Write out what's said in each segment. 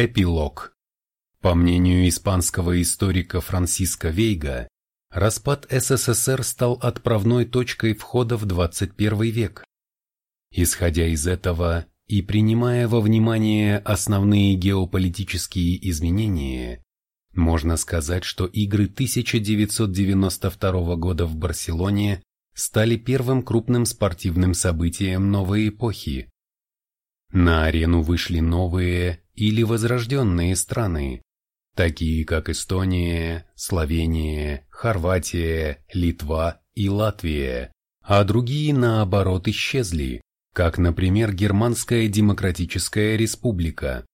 Эпилог. По мнению испанского историка Франсиско Вейга, распад СССР стал отправной точкой входа в 21 век. Исходя из этого и принимая во внимание основные геополитические изменения, можно сказать, что игры 1992 года в Барселоне стали первым крупным спортивным событием новой эпохи. На арену вышли новые или возрожденные страны, такие как Эстония, Словения, Хорватия, Литва и Латвия, а другие, наоборот, исчезли, как, например, Германская Демократическая Республика,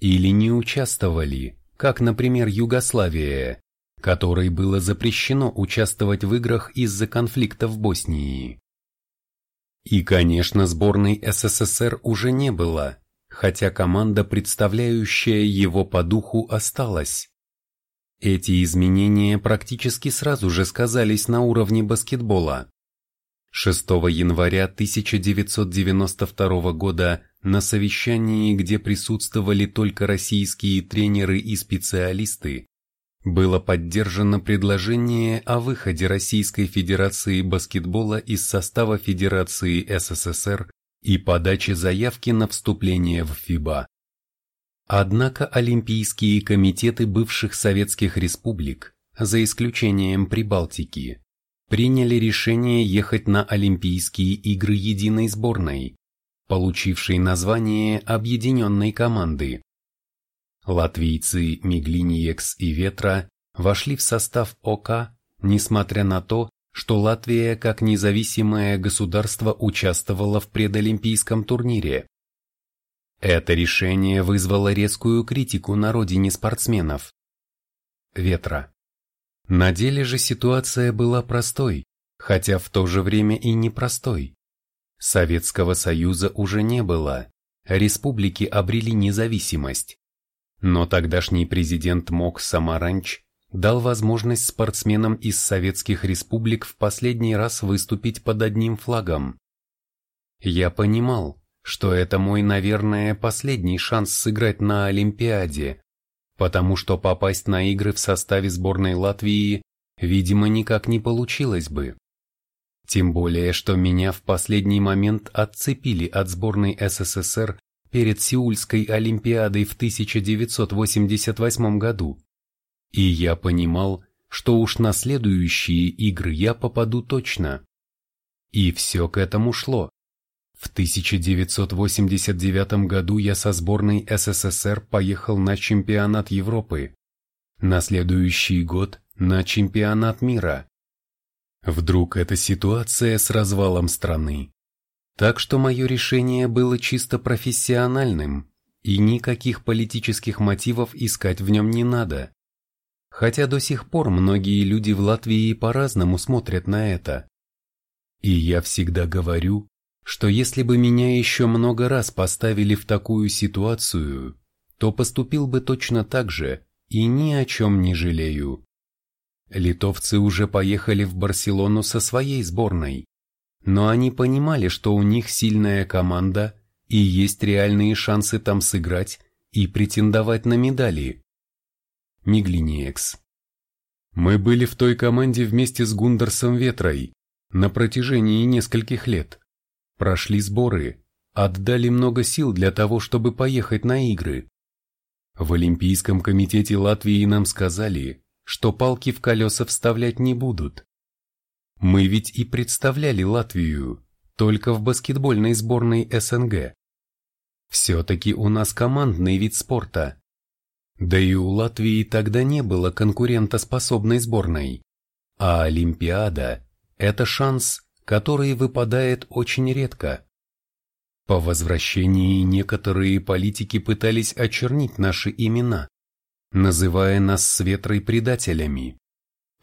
или не участвовали, как, например, Югославия, которой было запрещено участвовать в играх из-за конфликта в Боснии. И, конечно, сборной СССР уже не было, хотя команда, представляющая его по духу, осталась. Эти изменения практически сразу же сказались на уровне баскетбола. 6 января 1992 года на совещании, где присутствовали только российские тренеры и специалисты, было поддержано предложение о выходе Российской Федерации баскетбола из состава Федерации СССР и подаче заявки на вступление в ФИБА. Однако Олимпийские комитеты бывших советских республик, за исключением Прибалтики, приняли решение ехать на Олимпийские игры единой сборной, получившей название Объединенной команды. Латвийцы Миглиниекс и Ветра вошли в состав ОК, несмотря на то, что Латвия как независимое государство участвовала в предолимпийском турнире. Это решение вызвало резкую критику на родине спортсменов. Ветра. На деле же ситуация была простой, хотя в то же время и непростой. Советского Союза уже не было, республики обрели независимость. Но тогдашний президент Мок Самаранч дал возможность спортсменам из советских республик в последний раз выступить под одним флагом. Я понимал, что это мой, наверное, последний шанс сыграть на Олимпиаде, потому что попасть на игры в составе сборной Латвии, видимо, никак не получилось бы. Тем более, что меня в последний момент отцепили от сборной СССР перед Сеульской Олимпиадой в 1988 году. И я понимал, что уж на следующие игры я попаду точно. И все к этому шло. В 1989 году я со сборной СССР поехал на чемпионат Европы. На следующий год на чемпионат мира. Вдруг эта ситуация с развалом страны. Так что мое решение было чисто профессиональным, и никаких политических мотивов искать в нем не надо. Хотя до сих пор многие люди в Латвии по-разному смотрят на это. И я всегда говорю, что если бы меня еще много раз поставили в такую ситуацию, то поступил бы точно так же и ни о чем не жалею. Литовцы уже поехали в Барселону со своей сборной, но они понимали, что у них сильная команда и есть реальные шансы там сыграть и претендовать на медали. Миглиниекс. Мы были в той команде вместе с Гундерсом Ветрой на протяжении нескольких лет. Прошли сборы, отдали много сил для того, чтобы поехать на игры. В Олимпийском комитете Латвии нам сказали, что палки в колеса вставлять не будут, мы ведь и представляли Латвию, только в баскетбольной сборной СНГ. Все-таки у нас командный вид спорта. Да и у Латвии тогда не было конкурентоспособной сборной. А Олимпиада – это шанс, который выпадает очень редко. По возвращении некоторые политики пытались очернить наши имена, называя нас с ветрой предателями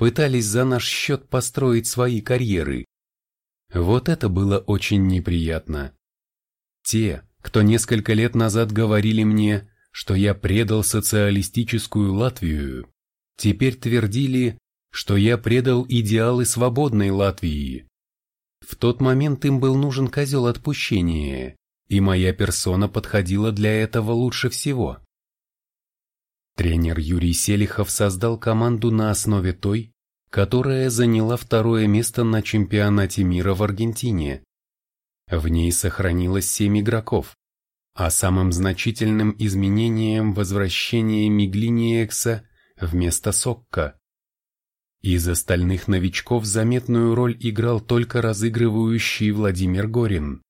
пытались за наш счет построить свои карьеры. Вот это было очень неприятно. Те, кто несколько лет назад говорили мне, что я предал социалистическую Латвию, теперь твердили, что я предал идеалы свободной Латвии. В тот момент им был нужен козел отпущения, и моя персона подходила для этого лучше всего. Тренер Юрий Селихов создал команду на основе той, которая заняла второе место на чемпионате мира в Аргентине. В ней сохранилось семь игроков, а самым значительным изменением возвращение Миглиниекса вместо Сокка. Из остальных новичков заметную роль играл только разыгрывающий Владимир Горин.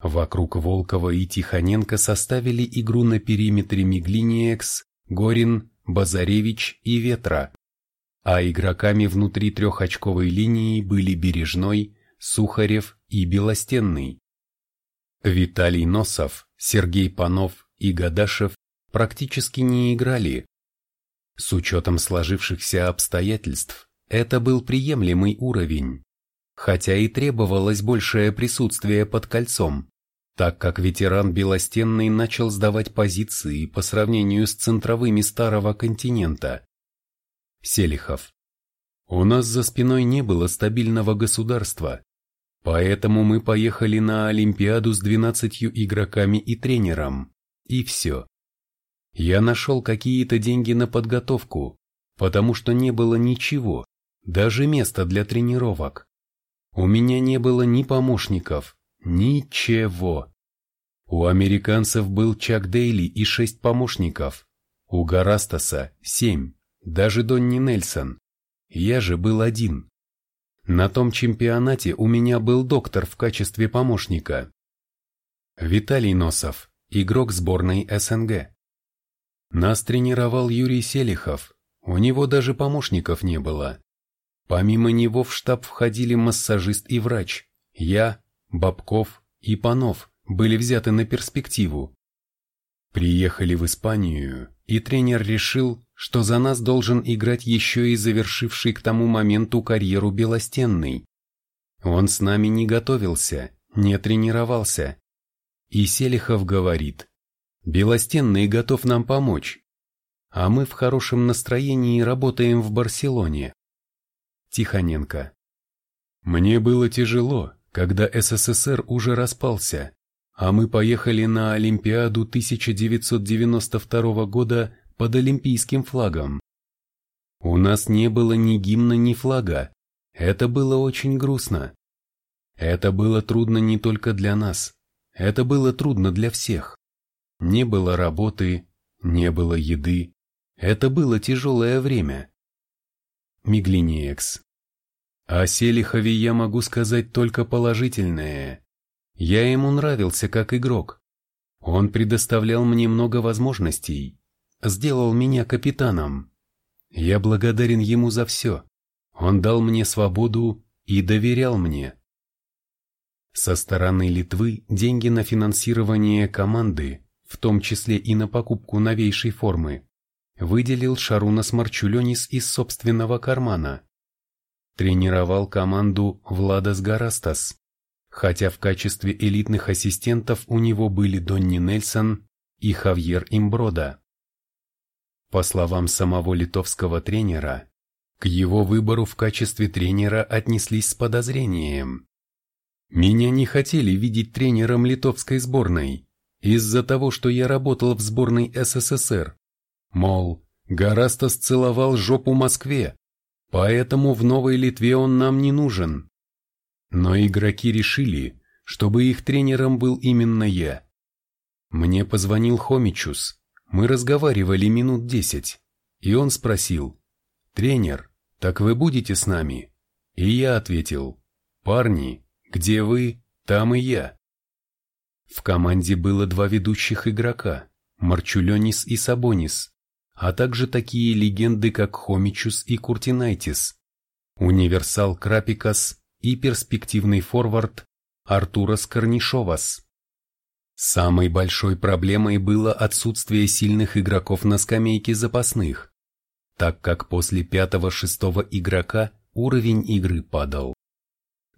Вокруг Волкова и Тихоненко составили игру на периметре Миглиниекс, Горин, Базаревич и Ветра, а игроками внутри трехочковой линии были Бережной, Сухарев и Белостенный. Виталий Носов, Сергей Панов и Гадашев практически не играли. С учетом сложившихся обстоятельств, это был приемлемый уровень хотя и требовалось большее присутствие под кольцом, так как ветеран Белостенный начал сдавать позиции по сравнению с центровыми старого континента. Селихов. У нас за спиной не было стабильного государства, поэтому мы поехали на Олимпиаду с 12 игроками и тренером, и все. Я нашел какие-то деньги на подготовку, потому что не было ничего, даже места для тренировок. У меня не было ни помощников, ничего. У американцев был Чак Дейли и шесть помощников. У Гарастаса семь, даже Донни Нельсон. Я же был один. На том чемпионате у меня был доктор в качестве помощника. Виталий Носов, игрок сборной СНГ. Нас тренировал Юрий Селихов, у него даже помощников не было. Помимо него в штаб входили массажист и врач. Я, Бабков и Панов были взяты на перспективу. Приехали в Испанию, и тренер решил, что за нас должен играть еще и завершивший к тому моменту карьеру Белостенный. Он с нами не готовился, не тренировался. И Селихов говорит, Белостенный готов нам помочь. А мы в хорошем настроении работаем в Барселоне. Тихоненко. Мне было тяжело, когда СССР уже распался, а мы поехали на Олимпиаду 1992 года под олимпийским флагом. У нас не было ни гимна, ни флага. Это было очень грустно. Это было трудно не только для нас. Это было трудно для всех. Не было работы, не было еды. Это было тяжелое время. Миглиниекс. О Селихове я могу сказать только положительное. Я ему нравился как игрок. Он предоставлял мне много возможностей, сделал меня капитаном. Я благодарен ему за все. Он дал мне свободу и доверял мне. Со стороны Литвы деньги на финансирование команды, в том числе и на покупку новейшей формы, выделил Шарунас Марчуленис из собственного кармана. Тренировал команду Владас Гарастас, хотя в качестве элитных ассистентов у него были Донни Нельсон и Хавьер Имброда. По словам самого литовского тренера, к его выбору в качестве тренера отнеслись с подозрением. Меня не хотели видеть тренером литовской сборной из-за того, что я работал в сборной СССР. Мол, Гарастас целовал жопу Москве, Поэтому в Новой Литве он нам не нужен. Но игроки решили, чтобы их тренером был именно я. Мне позвонил Хомичус, мы разговаривали минут десять, и он спросил, «Тренер, так вы будете с нами?» И я ответил, «Парни, где вы, там и я». В команде было два ведущих игрока, Марчуленис и Сабонис, а также такие легенды, как Хомичус и Куртинайтис, универсал Крапикас и перспективный форвард Артурас Корнишовас. Самой большой проблемой было отсутствие сильных игроков на скамейке запасных, так как после пятого-шестого игрока уровень игры падал.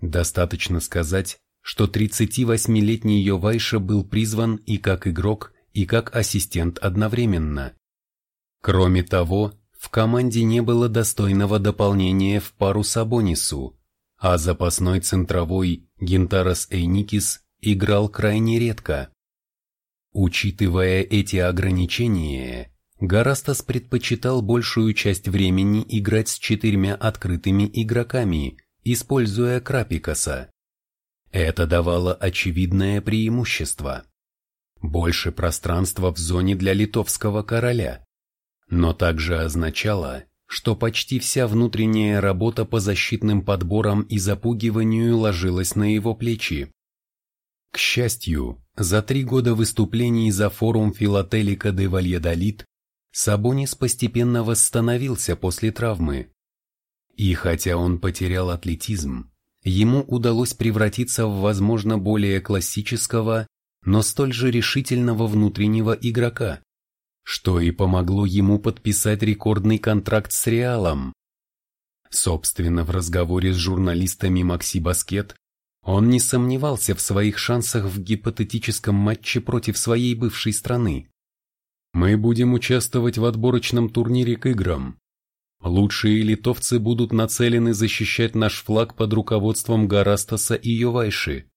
Достаточно сказать, что 38-летний Йовайша был призван и как игрок, и как ассистент одновременно. Кроме того, в команде не было достойного дополнения в пару Сабонису, а запасной центровой Гентарас Эйникис играл крайне редко. Учитывая эти ограничения, Гарастас предпочитал большую часть времени играть с четырьмя открытыми игроками, используя Крапикаса. Это давало очевидное преимущество. Больше пространства в зоне для литовского короля, но также означало, что почти вся внутренняя работа по защитным подборам и запугиванию ложилась на его плечи. К счастью, за три года выступлений за форум Филателика де Вальядолит Сабонис постепенно восстановился после травмы. И хотя он потерял атлетизм, ему удалось превратиться в, возможно, более классического, но столь же решительного внутреннего игрока что и помогло ему подписать рекордный контракт с Реалом. Собственно, в разговоре с журналистами Макси Баскет он не сомневался в своих шансах в гипотетическом матче против своей бывшей страны. «Мы будем участвовать в отборочном турнире к играм. Лучшие литовцы будут нацелены защищать наш флаг под руководством Гарастаса и Йовайши.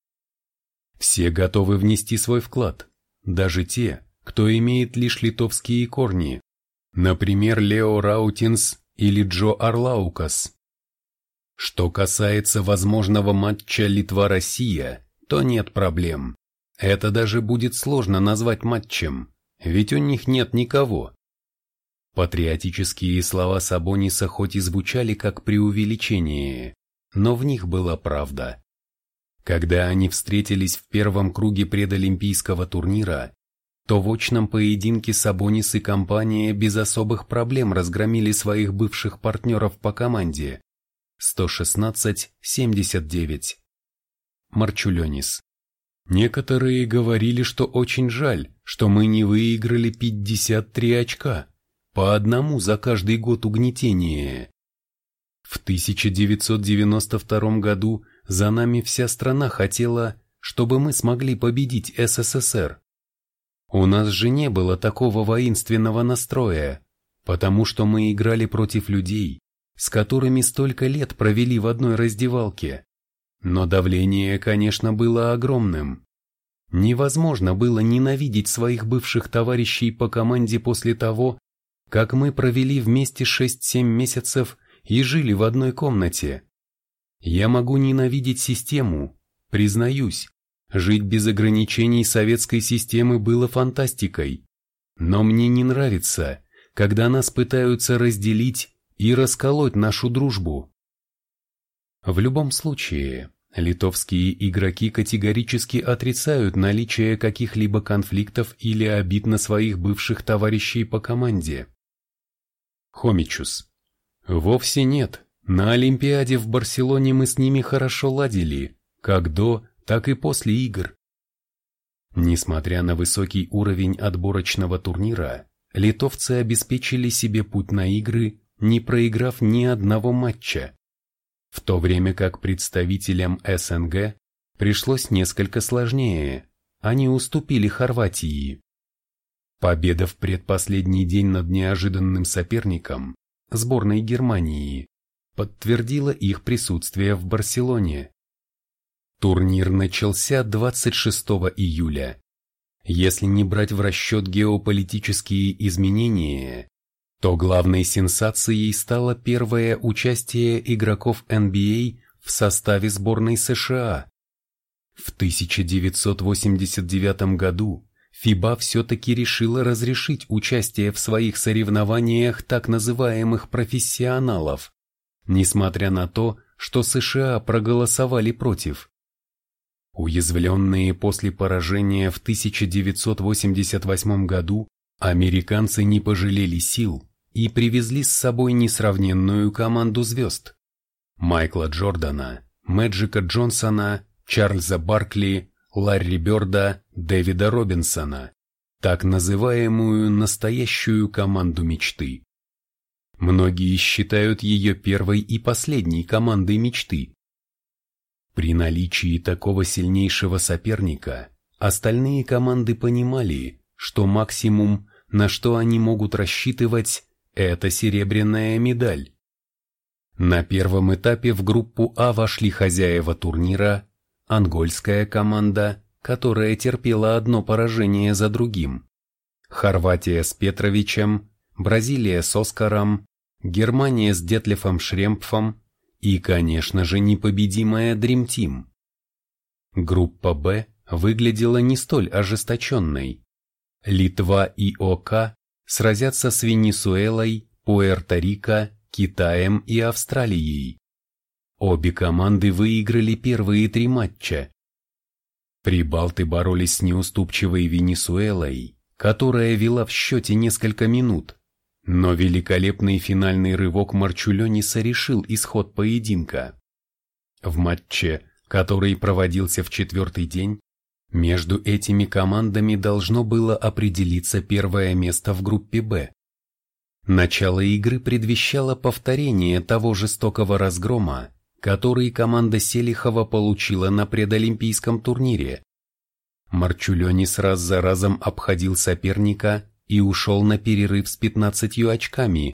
Все готовы внести свой вклад, даже те, кто имеет лишь литовские корни, например, Лео Раутинс или Джо Арлаукас. Что касается возможного матча Литва-Россия, то нет проблем. Это даже будет сложно назвать матчем, ведь у них нет никого. Патриотические слова Сабониса хоть и звучали как преувеличение, но в них была правда. Когда они встретились в первом круге предолимпийского турнира, то в очном поединке Сабонис и компания без особых проблем разгромили своих бывших партнеров по команде 116-79. Марчуленис. Некоторые говорили, что очень жаль, что мы не выиграли 53 очка, по одному за каждый год угнетения. В 1992 году за нами вся страна хотела, чтобы мы смогли победить СССР. У нас же не было такого воинственного настроя, потому что мы играли против людей, с которыми столько лет провели в одной раздевалке. Но давление, конечно, было огромным. Невозможно было ненавидеть своих бывших товарищей по команде после того, как мы провели вместе 6-7 месяцев и жили в одной комнате. Я могу ненавидеть систему, признаюсь, Жить без ограничений советской системы было фантастикой. Но мне не нравится, когда нас пытаются разделить и расколоть нашу дружбу. В любом случае, литовские игроки категорически отрицают наличие каких-либо конфликтов или обид на своих бывших товарищей по команде. Хомичус. Вовсе нет. На Олимпиаде в Барселоне мы с ними хорошо ладили, как до, так и после игр. Несмотря на высокий уровень отборочного турнира, литовцы обеспечили себе путь на игры, не проиграв ни одного матча. В то время как представителям СНГ пришлось несколько сложнее, они уступили Хорватии. Победа в предпоследний день над неожиданным соперником, сборной Германии, подтвердила их присутствие в Барселоне. Турнир начался 26 июля. Если не брать в расчет геополитические изменения, то главной сенсацией стало первое участие игроков NBA в составе сборной США. В 1989 году ФИБА все-таки решила разрешить участие в своих соревнованиях так называемых профессионалов, несмотря на то, что США проголосовали против. Уязвленные после поражения в 1988 году, американцы не пожалели сил и привезли с собой несравненную команду звезд. Майкла Джордана, Мэджика Джонсона, Чарльза Баркли, Ларри Бёрда, Дэвида Робинсона, так называемую настоящую команду мечты. Многие считают ее первой и последней командой мечты, при наличии такого сильнейшего соперника, остальные команды понимали, что максимум, на что они могут рассчитывать, это серебряная медаль. На первом этапе в группу А вошли хозяева турнира, ангольская команда, которая терпела одно поражение за другим, Хорватия с Петровичем, Бразилия с Оскаром, Германия с Детлефом Шремпфом и, конечно же, непобедимая Dream Team. Группа «Б» выглядела не столь ожесточенной. Литва и ОК сразятся с Венесуэлой, Пуэрто-Рико, Китаем и Австралией. Обе команды выиграли первые три матча. Прибалты боролись с неуступчивой Венесуэлой, которая вела в счете несколько минут, но великолепный финальный рывок Марчулениса решил исход поединка. В матче, который проводился в четвертый день, между этими командами должно было определиться первое место в группе «Б». Начало игры предвещало повторение того жестокого разгрома, который команда Селихова получила на предолимпийском турнире. Марчулёнис раз за разом обходил соперника и ушел на перерыв с 15 очками,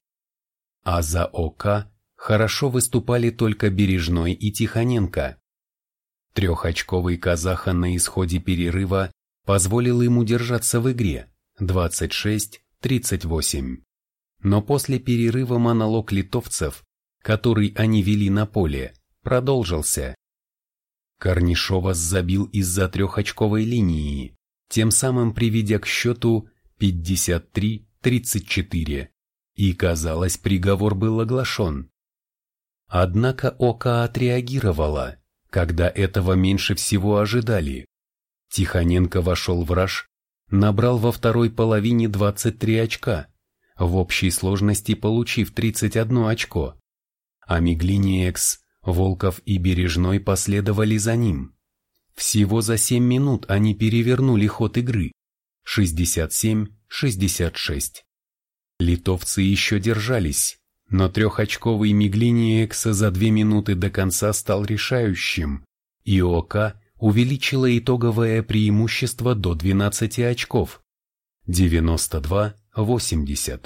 а за ОК хорошо выступали только Бережной и Тихоненко. Трехочковый казаха на исходе перерыва позволил ему держаться в игре 26-38. Но после перерыва монолог литовцев, который они вели на поле, продолжился. Корнишова забил из-за трехочковой линии, тем самым приведя к счету 53-34, и, казалось, приговор был оглашен. Однако Ока отреагировала, когда этого меньше всего ожидали. Тихоненко вошел в раж, набрал во второй половине 23 очка, в общей сложности получив 31 очко. А Миглиниекс, Волков и Бережной последовали за ним. Всего за 7 минут они перевернули ход игры. 67-66. Литовцы еще держались, но трехочковый Миглиниекса за две минуты до конца стал решающим, и ОК увеличила итоговое преимущество до 12 очков. 92-80.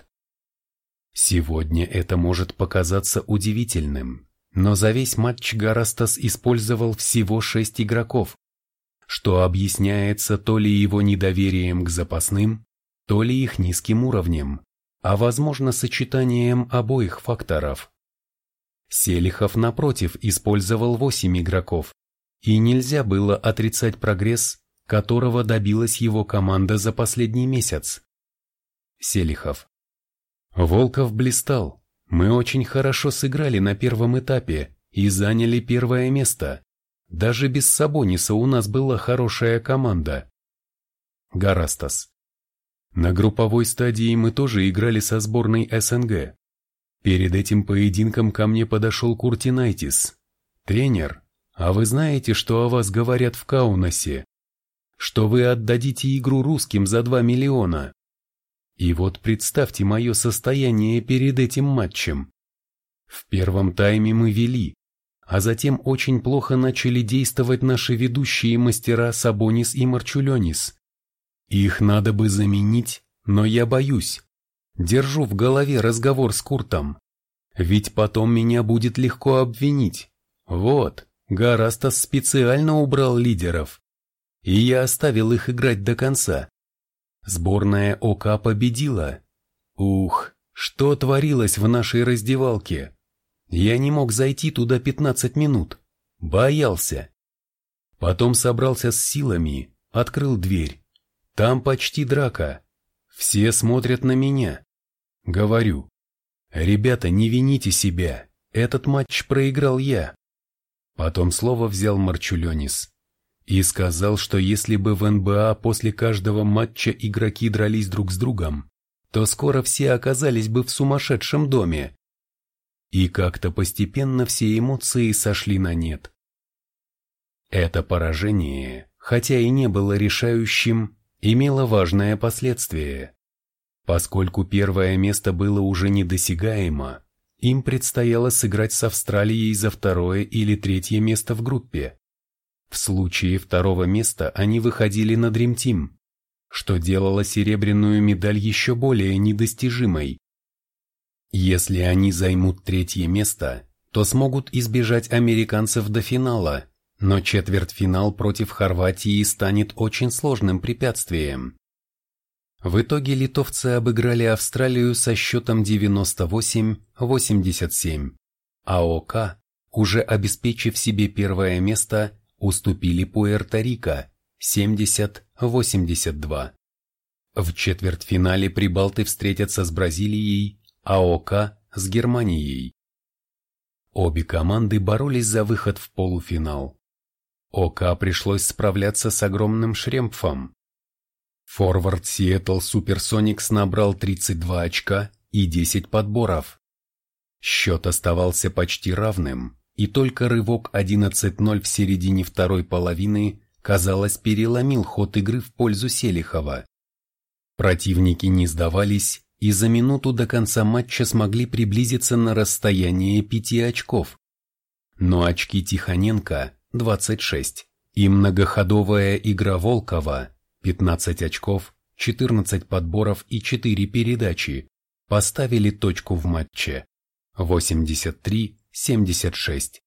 Сегодня это может показаться удивительным, но за весь матч Гарастас использовал всего 6 игроков, что объясняется то ли его недоверием к запасным, то ли их низким уровнем, а возможно сочетанием обоих факторов. Селихов, напротив, использовал 8 игроков, и нельзя было отрицать прогресс, которого добилась его команда за последний месяц. Селихов. Волков блистал. Мы очень хорошо сыграли на первом этапе и заняли первое место. Даже без Сабониса у нас была хорошая команда. Гарастас. На групповой стадии мы тоже играли со сборной СНГ. Перед этим поединком ко мне подошел Куртинайтис. Тренер, а вы знаете, что о вас говорят в Каунасе? Что вы отдадите игру русским за 2 миллиона? И вот представьте мое состояние перед этим матчем. В первом тайме мы вели, а затем очень плохо начали действовать наши ведущие мастера Сабонис и Марчуленис. Их надо бы заменить, но я боюсь. Держу в голове разговор с Куртом. Ведь потом меня будет легко обвинить. Вот, Гарастас специально убрал лидеров. И я оставил их играть до конца. Сборная ОК победила. Ух, что творилось в нашей раздевалке. Я не мог зайти туда 15 минут. Боялся. Потом собрался с силами, открыл дверь. Там почти драка. Все смотрят на меня. Говорю. Ребята, не вините себя. Этот матч проиграл я. Потом слово взял Марчуленис. И сказал, что если бы в НБА после каждого матча игроки дрались друг с другом, то скоро все оказались бы в сумасшедшем доме. И как-то постепенно все эмоции сошли на нет. Это поражение, хотя и не было решающим, имело важное последствие. Поскольку первое место было уже недосягаемо, им предстояло сыграть с Австралией за второе или третье место в группе. В случае второго места они выходили на Dream Team, что делало серебряную медаль еще более недостижимой. Если они займут третье место, то смогут избежать американцев до финала, но четвертьфинал против Хорватии станет очень сложным препятствием. В итоге литовцы обыграли Австралию со счетом 98-87, а ОК, уже обеспечив себе первое место, уступили Пуэрто-Рико 70-82. В четвертьфинале прибалты встретятся с Бразилией, а ОК с Германией. Обе команды боролись за выход в полуфинал. ОК пришлось справляться с огромным шремпфом. Форвард Сиэтл Суперсоникс набрал 32 очка и 10 подборов. Счет оставался почти равным, и только рывок 11-0 в середине второй половины, казалось, переломил ход игры в пользу Селихова. Противники не сдавались и за минуту до конца матча смогли приблизиться на расстояние пяти очков. Но очки Тихоненко, 26, и многоходовая игра Волкова, 15 очков, 14 подборов и 4 передачи, поставили точку в матче. 83-76.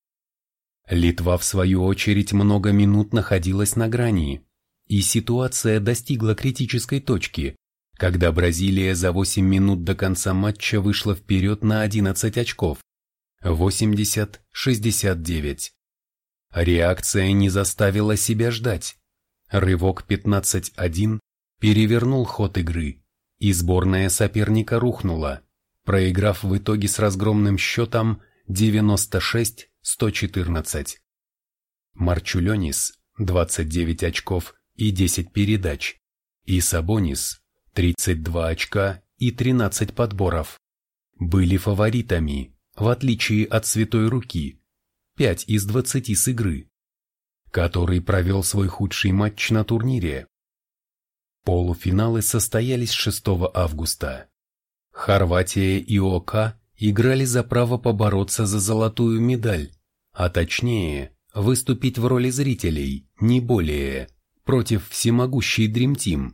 Литва, в свою очередь, много минут находилась на грани, и ситуация достигла критической точки, когда Бразилия за 8 минут до конца матча вышла вперед на 11 очков. 80-69. Реакция не заставила себя ждать. Рывок 15-1 перевернул ход игры, и сборная соперника рухнула, проиграв в итоге с разгромным счетом 96-114. Марчуленис 29 очков и 10 передач, и Сабонис 32 очка и 13 подборов. Были фаворитами, в отличие от Святой Руки, 5 из 20 с игры, который провел свой худший матч на турнире. Полуфиналы состоялись 6 августа. Хорватия и ОК играли за право побороться за золотую медаль, а точнее, выступить в роли зрителей, не более, против всемогущей Dream Team.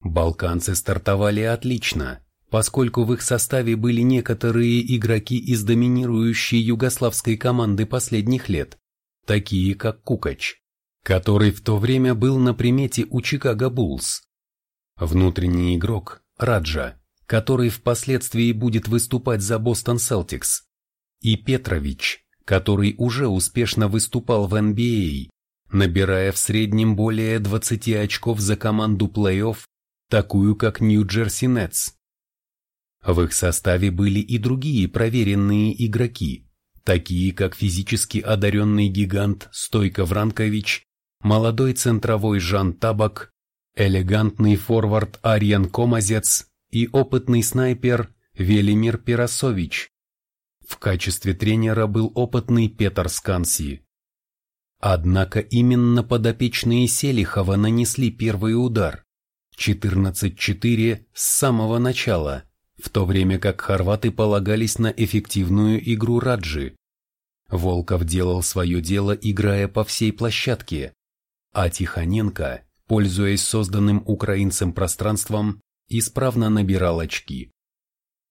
Балканцы стартовали отлично, поскольку в их составе были некоторые игроки из доминирующей югославской команды последних лет, такие как Кукач, который в то время был на примете у Чикаго Буллс. Внутренний игрок Раджа, который впоследствии будет выступать за Бостон Селтикс, и Петрович, который уже успешно выступал в NBA, набирая в среднем более 20 очков за команду плей-офф такую как Нью-Джерси Нетс. В их составе были и другие проверенные игроки, такие как физически одаренный гигант Стойко Вранкович, молодой центровой Жан Табак, элегантный форвард Ариан Комазец и опытный снайпер Велимир Пиросович. В качестве тренера был опытный Петр Сканси. Однако именно подопечные Селихова нанесли первый удар. 14-4 с самого начала, в то время как хорваты полагались на эффективную игру Раджи. Волков делал свое дело, играя по всей площадке, а Тихоненко, пользуясь созданным украинцем пространством, исправно набирал очки.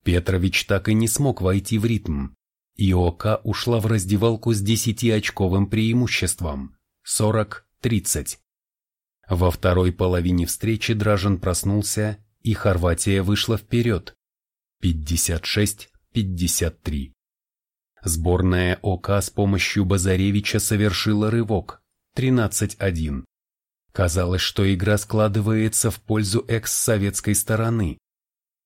Петрович так и не смог войти в ритм, и ОК ушла в раздевалку с 10-очковым преимуществом – 40-30. Во второй половине встречи Дражен проснулся, и Хорватия вышла вперед. 56-53. Сборная ОК с помощью Базаревича совершила рывок. 13-1. Казалось, что игра складывается в пользу экс-советской стороны.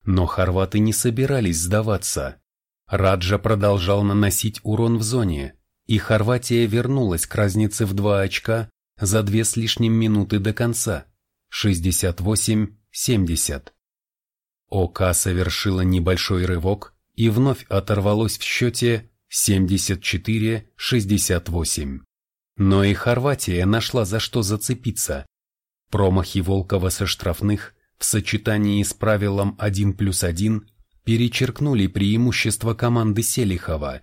Но хорваты не собирались сдаваться. Раджа продолжал наносить урон в зоне, и Хорватия вернулась к разнице в два очка за две с лишним минуты до конца, 68-70. ОК совершила небольшой рывок и вновь оторвалось в счете 74-68. Но и Хорватия нашла за что зацепиться. Промахи Волкова со штрафных в сочетании с правилом 1 плюс 1 перечеркнули преимущество команды Селихова.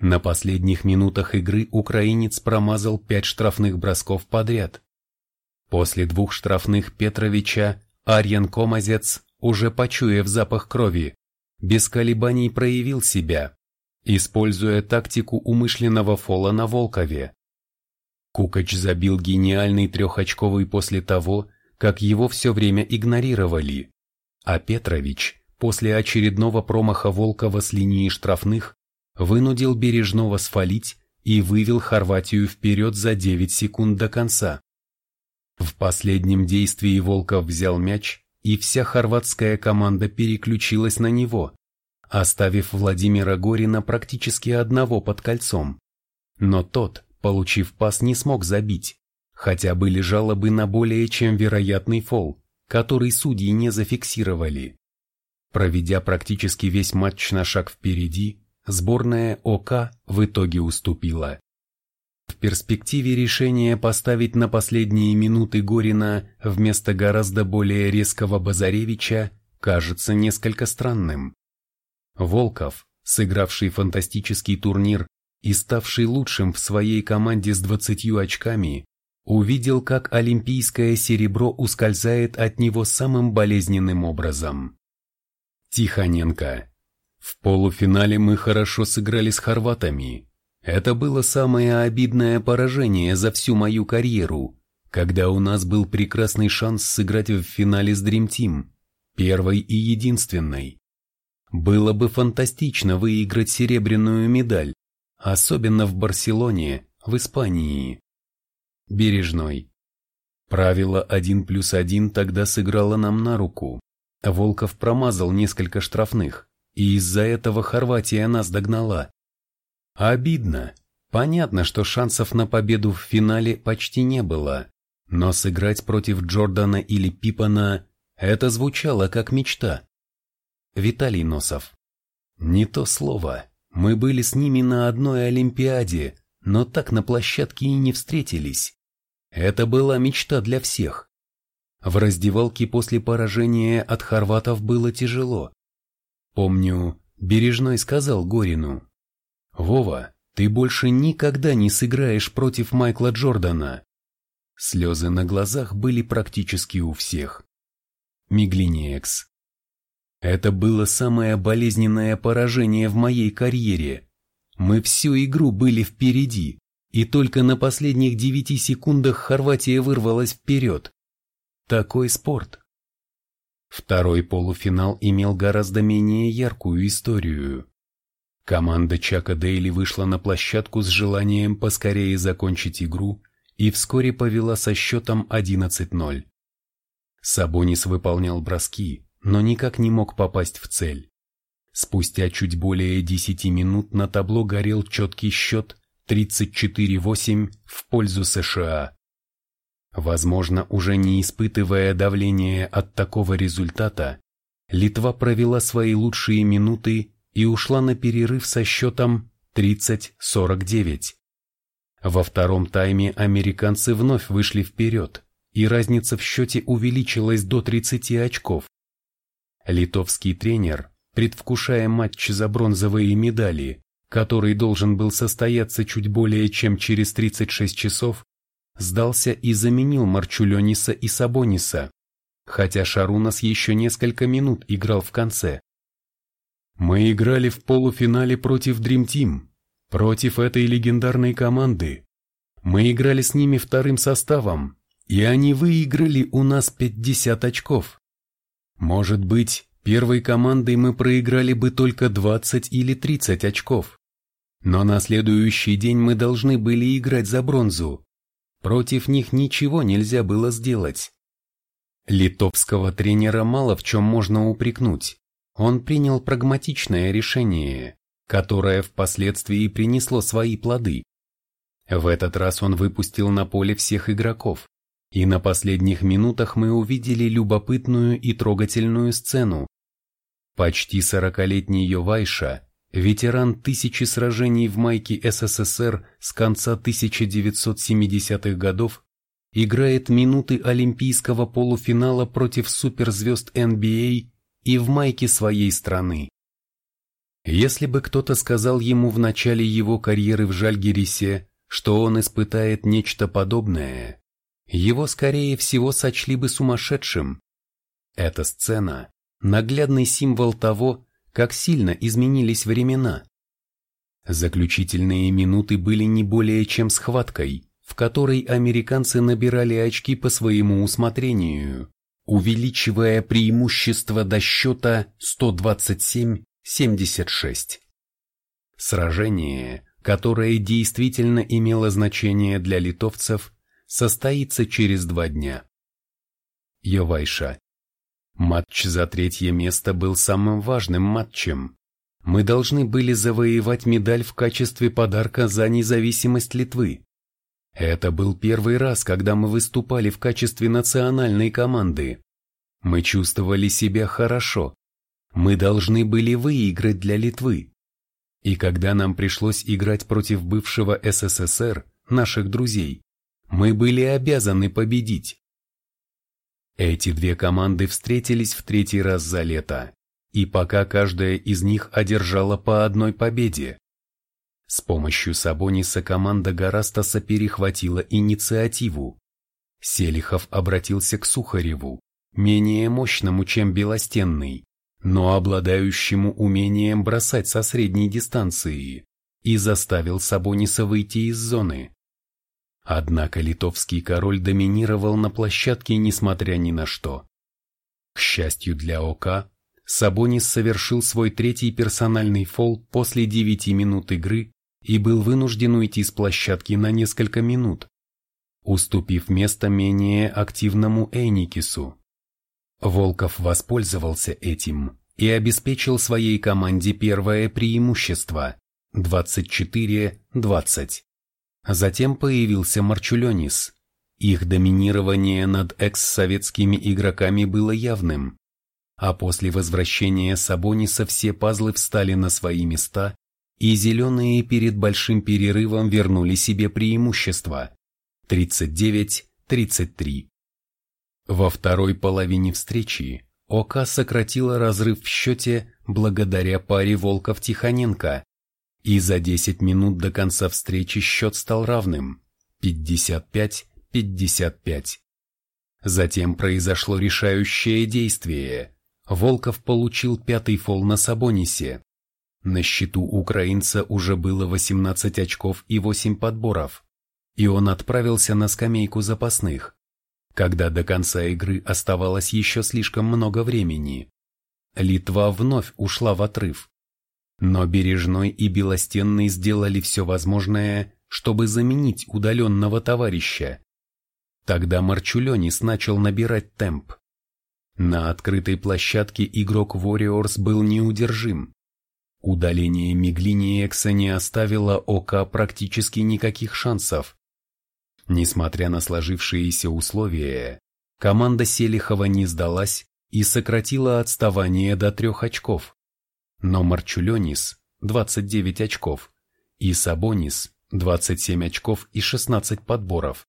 На последних минутах игры украинец промазал пять штрафных бросков подряд. После двух штрафных Петровича Арьян Комазец, уже почуяв запах крови, без колебаний проявил себя, используя тактику умышленного фола на Волкове. Кукач забил гениальный трехочковый после того, как его все время игнорировали, а Петрович после очередного промаха Волкова с линии штрафных вынудил Бережного свалить и вывел Хорватию вперед за 9 секунд до конца. В последнем действии Волков взял мяч, и вся хорватская команда переключилась на него, оставив Владимира Горина практически одного под кольцом. Но тот, получив пас, не смог забить, хотя были жалобы на более чем вероятный фол, который судьи не зафиксировали. Проведя практически весь матч на шаг впереди, сборная ОК в итоге уступила. В перспективе решение поставить на последние минуты Горина вместо гораздо более резкого Базаревича кажется несколько странным. Волков, сыгравший фантастический турнир и ставший лучшим в своей команде с 20 очками, увидел, как олимпийское серебро ускользает от него самым болезненным образом. Тихоненко. В полуфинале мы хорошо сыграли с хорватами, это было самое обидное поражение за всю мою карьеру, когда у нас был прекрасный шанс сыграть в финале с Dream Team, первой и единственной. Было бы фантастично выиграть серебряную медаль, особенно в Барселоне, в Испании. Бережной. Правило 1 плюс 1 тогда сыграло нам на руку. Волков промазал несколько штрафных, и из-за этого Хорватия нас догнала. Обидно. Понятно, что шансов на победу в финале почти не было, но сыграть против Джордана или Пипана – это звучало как мечта. Виталий Носов. Не то слово. Мы были с ними на одной Олимпиаде, но так на площадке и не встретились. Это была мечта для всех. В раздевалке после поражения от хорватов было тяжело. Помню, Бережной сказал Горину, «Вова, ты больше никогда не сыграешь против Майкла Джордана». Слезы на глазах были практически у всех. Миглинекс. Это было самое болезненное поражение в моей карьере. Мы всю игру были впереди, и только на последних девяти секундах Хорватия вырвалась вперед. Такой спорт. Второй полуфинал имел гораздо менее яркую историю. Команда Чака Дейли вышла на площадку с желанием поскорее закончить игру и вскоре повела со счетом 11-0. Сабонис выполнял броски, но никак не мог попасть в цель. Спустя чуть более 10 минут на табло горел четкий счет 34-8 в пользу США. Возможно, уже не испытывая давления от такого результата, Литва провела свои лучшие минуты и ушла на перерыв со счетом 30-49. Во втором тайме американцы вновь вышли вперед, и разница в счете увеличилась до 30 очков. Литовский тренер, предвкушая матч за бронзовые медали, который должен был состояться чуть более чем через 36 часов, сдался и заменил Марчулениса и Сабониса, хотя Шарунас еще несколько минут играл в конце. Мы играли в полуфинале против Dream Team, против этой легендарной команды. Мы играли с ними вторым составом, и они выиграли у нас 50 очков. Может быть, первой командой мы проиграли бы только 20 или 30 очков. Но на следующий день мы должны были играть за бронзу. Против них ничего нельзя было сделать. Литовского тренера мало в чем можно упрекнуть он принял прагматичное решение, которое впоследствии принесло свои плоды. В этот раз он выпустил на поле всех игроков, и на последних минутах мы увидели любопытную и трогательную сцену. Почти сорокалетний Йовайша, ветеран тысячи сражений в майке СССР с конца 1970-х годов, играет минуты олимпийского полуфинала против суперзвезд NBA и в майке своей страны. Если бы кто-то сказал ему в начале его карьеры в Жальгирисе, что он испытает нечто подобное, его скорее всего сочли бы сумасшедшим. Эта сцена – наглядный символ того, как сильно изменились времена. Заключительные минуты были не более чем схваткой, в которой американцы набирали очки по своему усмотрению, увеличивая преимущество до счета 127-76. Сражение, которое действительно имело значение для литовцев, состоится через два дня. Йовайша. Матч за третье место был самым важным матчем. Мы должны были завоевать медаль в качестве подарка за независимость Литвы. Это был первый раз, когда мы выступали в качестве национальной команды. Мы чувствовали себя хорошо. Мы должны были выиграть для Литвы. И когда нам пришлось играть против бывшего СССР, наших друзей, мы были обязаны победить. Эти две команды встретились в третий раз за лето, и пока каждая из них одержала по одной победе. С помощью Сабониса команда Гарастаса перехватила инициативу. Селихов обратился к Сухареву, менее мощному, чем Белостенный, но обладающему умением бросать со средней дистанции, и заставил Сабониса выйти из зоны. Однако литовский король доминировал на площадке несмотря ни на что. К счастью для ОК, Сабонис совершил свой третий персональный фол после 9 минут игры и был вынужден уйти с площадки на несколько минут, уступив место менее активному Эйникису. Волков воспользовался этим и обеспечил своей команде первое преимущество – 24-20. Затем появился Марчуленис. Их доминирование над экс-советскими игроками было явным. А после возвращения Сабониса все пазлы встали на свои места, и зеленые перед большим перерывом вернули себе преимущество – 39-33. Во второй половине встречи ОК сократила разрыв в счете благодаря паре Волков-Тихоненко, и за 10 минут до конца встречи счет стал равным – 55-55. Затем произошло решающее действие. Волков получил пятый фол на Сабонисе. На счету украинца уже было 18 очков и 8 подборов, и он отправился на скамейку запасных, когда до конца игры оставалось еще слишком много времени. Литва вновь ушла в отрыв. Но Бережной и Белостенный сделали все возможное, чтобы заменить удаленного товарища. Тогда Марчуленис начал набирать темп. На открытой площадке игрок Warriors был неудержим. Удаление Миглиниекса не оставило Ока практически никаких шансов. Несмотря на сложившиеся условия, команда Селихова не сдалась и сократила отставание до трех очков. Но Марчуленис – 29 очков и Сабонис – 27 очков и 16 подборов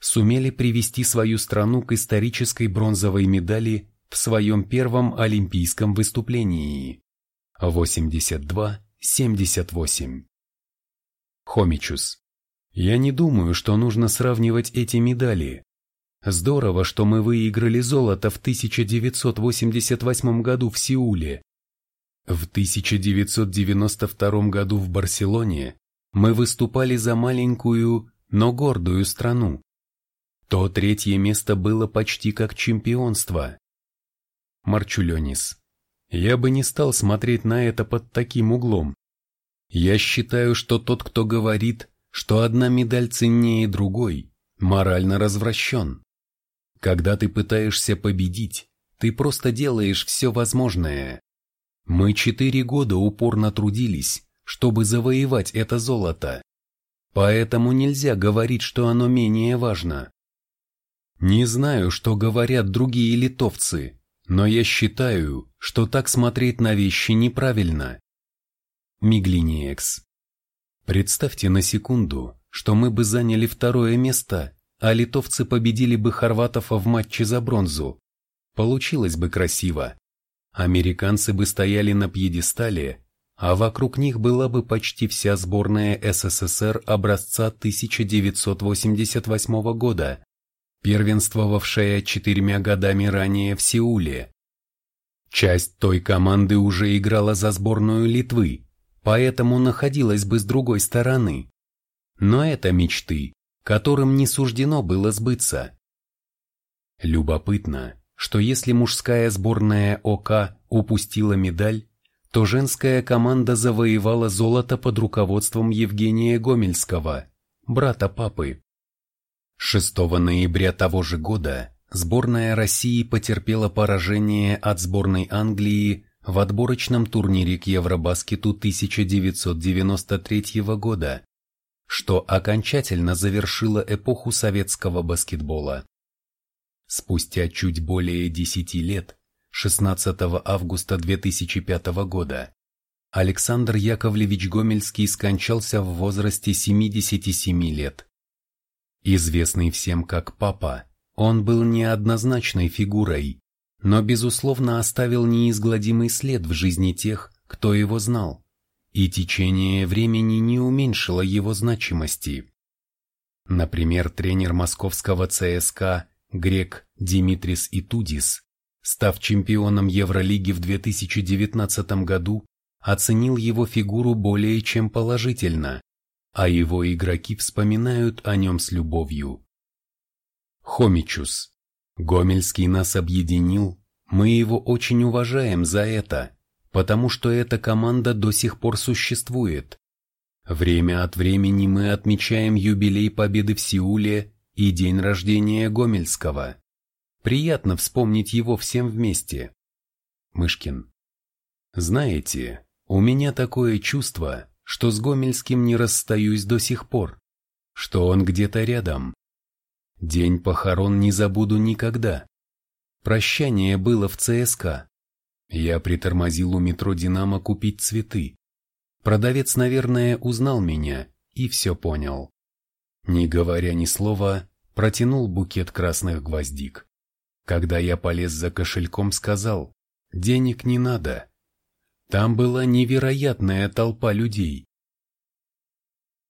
сумели привести свою страну к исторической бронзовой медали в своем первом олимпийском выступлении. 82-78. Хомичус. Я не думаю, что нужно сравнивать эти медали. Здорово, что мы выиграли золото в 1988 году в Сеуле, в 1992 году в Барселоне мы выступали за маленькую, но гордую страну. То третье место было почти как чемпионство. Марчуленис. Я бы не стал смотреть на это под таким углом. Я считаю, что тот, кто говорит, что одна медаль ценнее другой, морально развращен. Когда ты пытаешься победить, ты просто делаешь все возможное. Мы четыре года упорно трудились, чтобы завоевать это золото. Поэтому нельзя говорить, что оно менее важно. Не знаю, что говорят другие литовцы, но я считаю, что так смотреть на вещи неправильно. Миглиниекс. Представьте на секунду, что мы бы заняли второе место, а литовцы победили бы хорватов в матче за бронзу. Получилось бы красиво. Американцы бы стояли на пьедестале, а вокруг них была бы почти вся сборная СССР образца 1988 года, первенствовавшая четырьмя годами ранее в Сеуле. Часть той команды уже играла за сборную Литвы, поэтому находилась бы с другой стороны. Но это мечты, которым не суждено было сбыться. Любопытно, что если мужская сборная ОК упустила медаль, то женская команда завоевала золото под руководством Евгения Гомельского, брата папы. 6 ноября того же года сборная России потерпела поражение от сборной Англии в отборочном турнире к Евробаскету 1993 года, что окончательно завершило эпоху советского баскетбола. Спустя чуть более 10 лет, 16 августа 2005 года, Александр Яковлевич Гомельский скончался в возрасте 77 лет. Известный всем как папа, он был неоднозначной фигурой, но безусловно оставил неизгладимый след в жизни тех, кто его знал, и течение времени не уменьшило его значимости. Например, тренер московского ЦСКА грек Димитрис Итудис, став чемпионом Евролиги в 2019 году, оценил его фигуру более чем положительно, а его игроки вспоминают о нем с любовью. Хомичус. Гомельский нас объединил, мы его очень уважаем за это, потому что эта команда до сих пор существует. Время от времени мы отмечаем юбилей победы в Сеуле и день рождения Гомельского. Приятно вспомнить его всем вместе. Мышкин. Знаете, у меня такое чувство, что с Гомельским не расстаюсь до сих пор, что он где-то рядом. День похорон не забуду никогда. Прощание было в ЦСКА. Я притормозил у метро «Динамо» купить цветы. Продавец, наверное, узнал меня и все понял. Не говоря ни слова, протянул букет красных гвоздик. Когда я полез за кошельком, сказал, денег не надо, там была невероятная толпа людей.